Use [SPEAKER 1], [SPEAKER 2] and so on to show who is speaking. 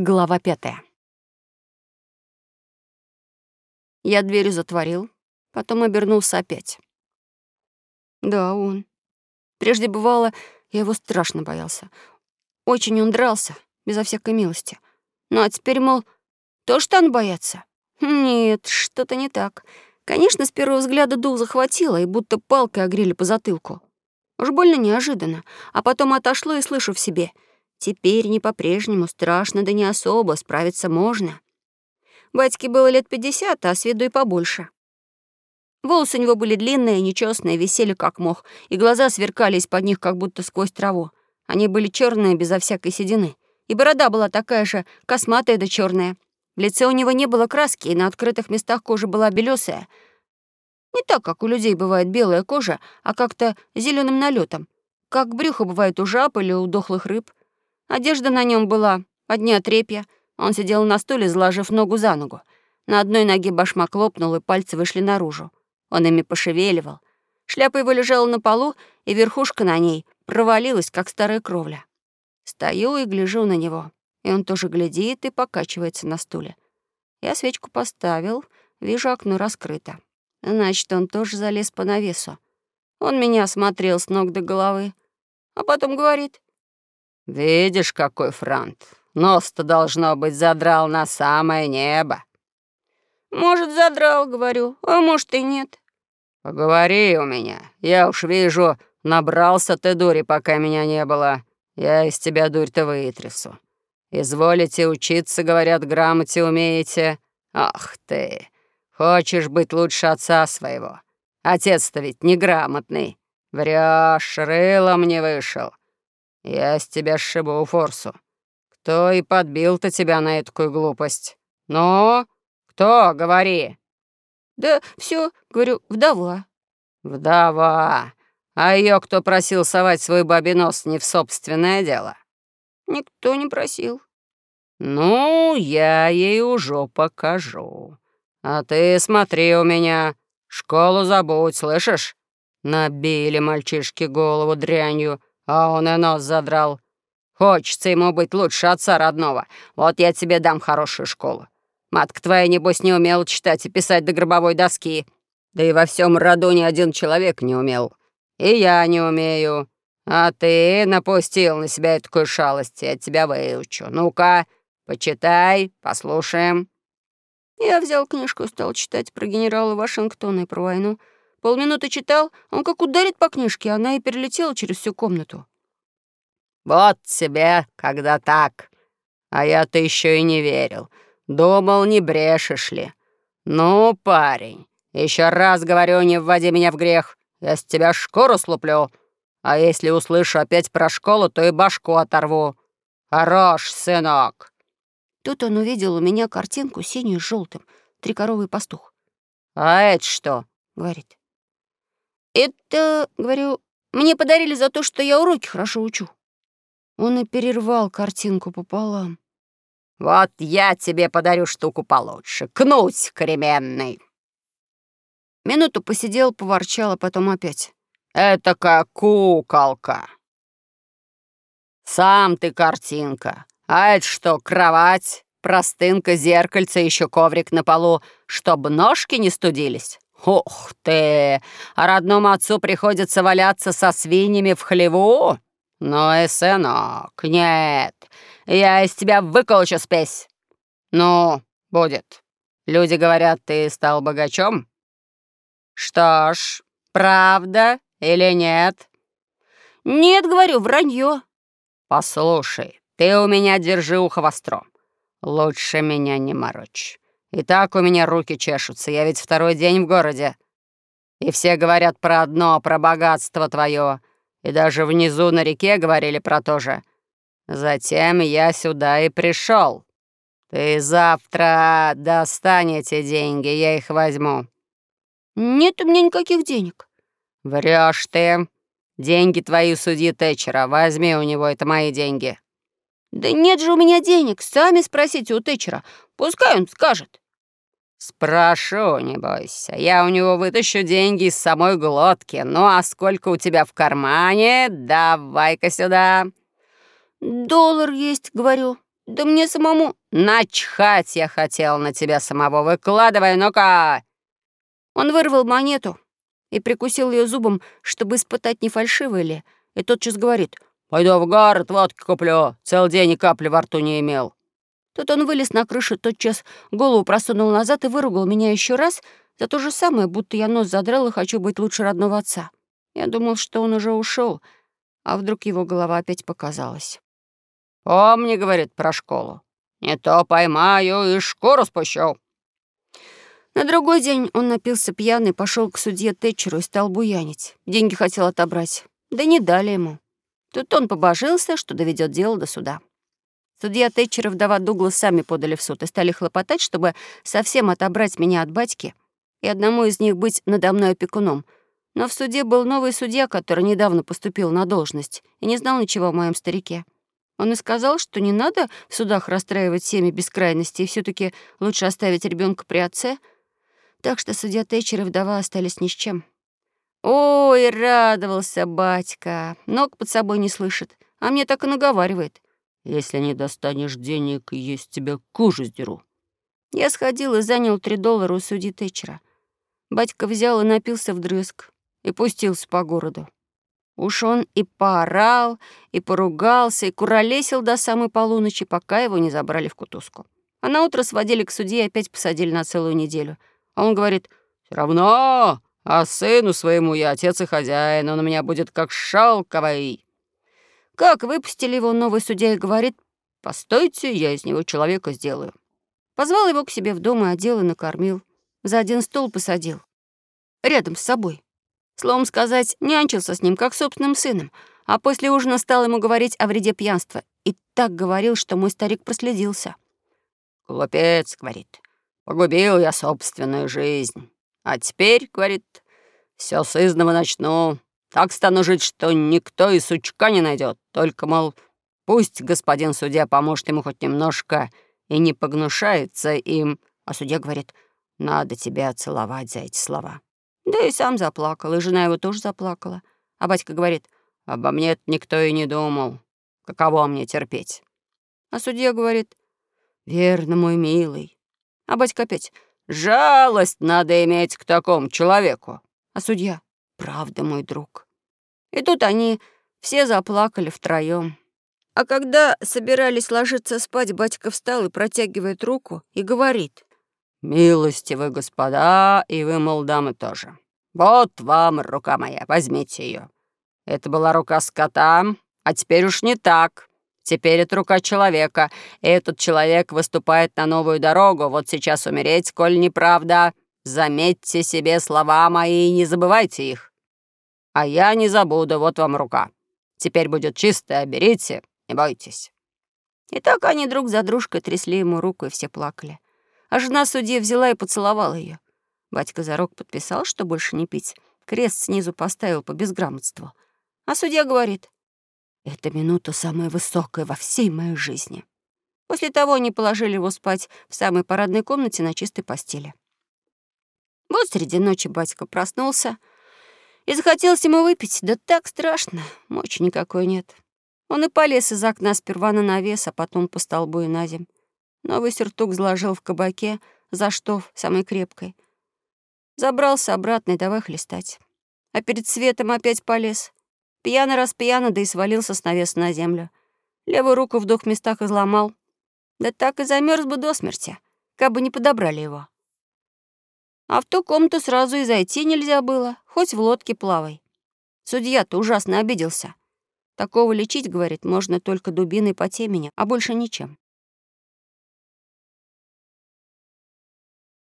[SPEAKER 1] Глава пятая. Я дверь затворил, потом обернулся опять. Да, он. Прежде бывало, я его страшно боялся. Очень он дрался, безо всякой милости. Ну а теперь, мол, то штан бояться? Нет, что-то не так. Конечно, с первого взгляда дух захватило, и будто палкой огрели по затылку. Уж больно неожиданно. А потом отошло и слышу в себе. Теперь не по-прежнему, страшно, да не особо, справиться можно. Батьке было лет пятьдесят, а с виду и побольше. Волосы у него были длинные, нечёсные, висели как мох, и глаза сверкали из-под них, как будто сквозь траву. Они были черные, безо всякой седины. И борода была такая же, косматая да черная. В лице у него не было краски, и на открытых местах кожа была белесая. Не так, как у людей бывает белая кожа, а как-то зеленым налетом, как брюхо бывает у жаб или у дохлых рыб. Одежда на нем была одни отрепья. Он сидел на стуле, заложив ногу за ногу. На одной ноге башмак лопнул, и пальцы вышли наружу. Он ими пошевеливал. Шляпа его лежала на полу, и верхушка на ней провалилась, как старая кровля. Стою и гляжу на него, и он тоже глядит и покачивается на стуле. Я свечку поставил, вижу, окно раскрыто. Значит, он тоже залез по навесу. Он меня осмотрел с ног до головы, а потом говорит.
[SPEAKER 2] «Видишь, какой франт? Нос-то, должно быть, задрал на самое небо».
[SPEAKER 1] «Может, задрал, — говорю, — а может и нет».
[SPEAKER 2] «Поговори у меня. Я уж вижу, набрался ты дури, пока меня не было. Я из тебя дурь-то вытрясу. Изволите учиться, говорят, грамоте умеете. Ах ты, хочешь быть лучше отца своего. Отец-то ведь неграмотный. Врёшь, рылом не вышел. Я с тебя сшибу форсу. Кто и подбил-то тебя на эту глупость? Ну, кто, говори?»
[SPEAKER 1] «Да все, говорю, вдова».
[SPEAKER 2] «Вдова. А ее кто просил совать свой бабий нос не в собственное дело?»
[SPEAKER 1] «Никто не просил».
[SPEAKER 2] «Ну, я ей уже покажу. А ты смотри у меня. Школу забудь, слышишь? Набили мальчишки голову дрянью, а он и нос задрал. Хочется ему быть лучше отца родного. Вот я тебе дам хорошую школу. Матка твоя, небось, не умела читать и писать до гробовой доски. Да и во всем роду ни один человек не умел. И я не умею. А ты напустил на себя такую шалость, я тебя выучу. Ну-ка, почитай, послушаем».
[SPEAKER 1] Я взял книжку и стал читать про генерала Вашингтона и про войну. Полминуты читал, он как ударит по книжке, она и перелетела через всю комнату.
[SPEAKER 2] «Вот тебе, когда так. А я-то еще и не верил. Думал, не брешешь ли. Ну, парень, еще раз говорю, не вводи меня в грех. Я с тебя шкуру слуплю. А если услышу опять про школу, то и башку оторву. Хорош, сынок.
[SPEAKER 1] Тут он увидел у меня картинку синюю с желтым, трикоровый пастух.
[SPEAKER 2] «А это что?»
[SPEAKER 1] — говорит. «Это, — говорю, — мне подарили за то, что я уроки хорошо учу». Он и перервал картинку пополам.
[SPEAKER 2] Вот я тебе подарю штуку получше. Кнуть кременный.
[SPEAKER 1] Минуту посидел, поворчал, а потом опять.
[SPEAKER 2] Это как куколка. Сам ты картинка. А это что, кровать, простынка, зеркальце, еще коврик на полу, чтобы ножки не студились? Ух ты! А родному отцу приходится валяться со свиньями в хлеву? Ну и сынок, нет, я из тебя выколочу спесь. Ну, будет. Люди говорят, ты стал богачом? Что ж, правда или нет?
[SPEAKER 1] Нет, говорю, вранье.
[SPEAKER 2] Послушай, ты у меня держи ухо востро. Лучше меня не морочь. И так у меня руки чешутся, я ведь второй день в городе. И все говорят про одно, про богатство твое. И даже внизу на реке говорили про то же. Затем я сюда и пришел. Ты завтра достань эти деньги, я их возьму».
[SPEAKER 1] «Нет у меня никаких денег».
[SPEAKER 2] Врешь ты. Деньги твои судьи Тэтчера. Возьми у него, это мои деньги».
[SPEAKER 1] «Да нет же у меня денег. Сами спросите у Тэтчера. Пускай он скажет».
[SPEAKER 2] «Спрошу, не бойся. Я у него вытащу деньги из самой глотки. Ну а сколько у тебя в кармане? Давай-ка сюда».
[SPEAKER 1] «Доллар есть, — говорю, — да мне самому...»
[SPEAKER 2] «Начхать я хотел на тебя самого. Выкладывай, ну-ка!»
[SPEAKER 1] Он вырвал монету и прикусил ее зубом, чтобы испытать, не фальшивый ли, и тотчас говорит,
[SPEAKER 2] «Пойду в город, водки куплю. Целый день ни капли во рту не имел».
[SPEAKER 1] Тут он вылез на крышу, тотчас голову просунул назад и выругал меня еще раз за то же самое, будто я нос задрал и хочу быть лучше родного отца. Я думал, что он уже ушел, а вдруг его голова опять показалась.
[SPEAKER 2] «Помни, — говорит, — про школу. Не то поймаю и шкуру спущу».
[SPEAKER 1] На другой день он напился пьяный, пошел к судье Тэтчеру и стал буянить. Деньги хотел отобрать. Да не дали ему. Тут он побожился, что доведет дело до суда. Судья Тэтчер и вдова Дуглас сами подали в суд и стали хлопотать, чтобы совсем отобрать меня от батьки и одному из них быть надо мной опекуном. Но в суде был новый судья, который недавно поступил на должность и не знал ничего о моем старике. Он и сказал, что не надо в судах расстраивать семьи бескрайности, и все таки лучше оставить ребенка при отце. Так что судья Тэтчер и вдова остались ни с чем. Ой, радовался батька. Ног под собой не слышит, а мне так и наговаривает.
[SPEAKER 2] Если не достанешь денег, с тебя кожу сдеру.
[SPEAKER 1] Я сходил и занял три доллара у судьи Тэтчера. Батька взял и напился вдрызг и пустился по городу. Уж он и поорал, и поругался, и куролесил до самой полуночи, пока его не забрали в кутузку. А на утро сводили к судье и опять посадили на целую неделю. А он говорит,
[SPEAKER 2] «Все равно, а сыну своему я отец и хозяин, он у меня будет как шалковый».
[SPEAKER 1] Как выпустили его новый судья и говорит, «Постойте, я из него человека сделаю». Позвал его к себе в дом и одел и накормил. За один стол посадил. Рядом с собой. Словом сказать, нянчился с ним, как собственным сыном, а после ужина стал ему говорить о вреде пьянства. И так говорил, что мой старик проследился.
[SPEAKER 2] «Глупец», — говорит, — «погубил я собственную жизнь. А теперь, — говорит, — все с изного начну. Так стану жить, что никто и сучка не найдет. Только, мол, пусть господин судья поможет ему хоть немножко и не погнушается им. А судья говорит, надо тебя целовать за эти слова.
[SPEAKER 1] Да и сам заплакал, и жена его тоже заплакала. А батька говорит,
[SPEAKER 2] обо мне никто и не думал. Каково мне терпеть?
[SPEAKER 1] А судья говорит, верно, мой милый. А батька опять,
[SPEAKER 2] жалость надо иметь к такому человеку.
[SPEAKER 1] А судья, правда, мой друг. И тут они все заплакали втроем. А когда собирались ложиться спать, батька встал и протягивает руку и говорит.
[SPEAKER 2] «Милостивы господа, и вы, мол, дамы тоже. Вот вам рука моя, возьмите ее. Это была рука скота, а теперь уж не так. Теперь это рука человека, этот человек выступает на новую дорогу. Вот сейчас умереть, коль неправда. Заметьте себе слова мои и не забывайте их. А я не забуду, вот вам рука. Теперь будет чистая, берите, не бойтесь».
[SPEAKER 1] И так они друг за дружкой трясли ему руку, и все плакали. А жена судьи взяла и поцеловала ее. Батька за рог подписал, что больше не пить. Крест снизу поставил по безграмотству. А судья говорит, «Эта минута самая высокая во всей моей жизни». После того они положили его спать в самой парадной комнате на чистой постели. Вот среди ночи батька проснулся, и захотелось ему выпить, да так страшно, мочи никакой нет. Он и полез из окна сперва на навес, а потом по столбу и на земь. Новый сюртук заложил в кабаке за штоф самой крепкой. Забрался обратно и давай хлестать. А перед светом опять полез. Пьяно распьяно, да и свалился с навеса на землю. Левую руку в двух местах изломал. Да так и замерз бы до смерти, как бы не подобрали его. А в ту комнату сразу и зайти нельзя было, хоть в лодке плавай. Судья-то ужасно обиделся. Такого лечить, говорит, можно только дубиной по темени, а больше ничем.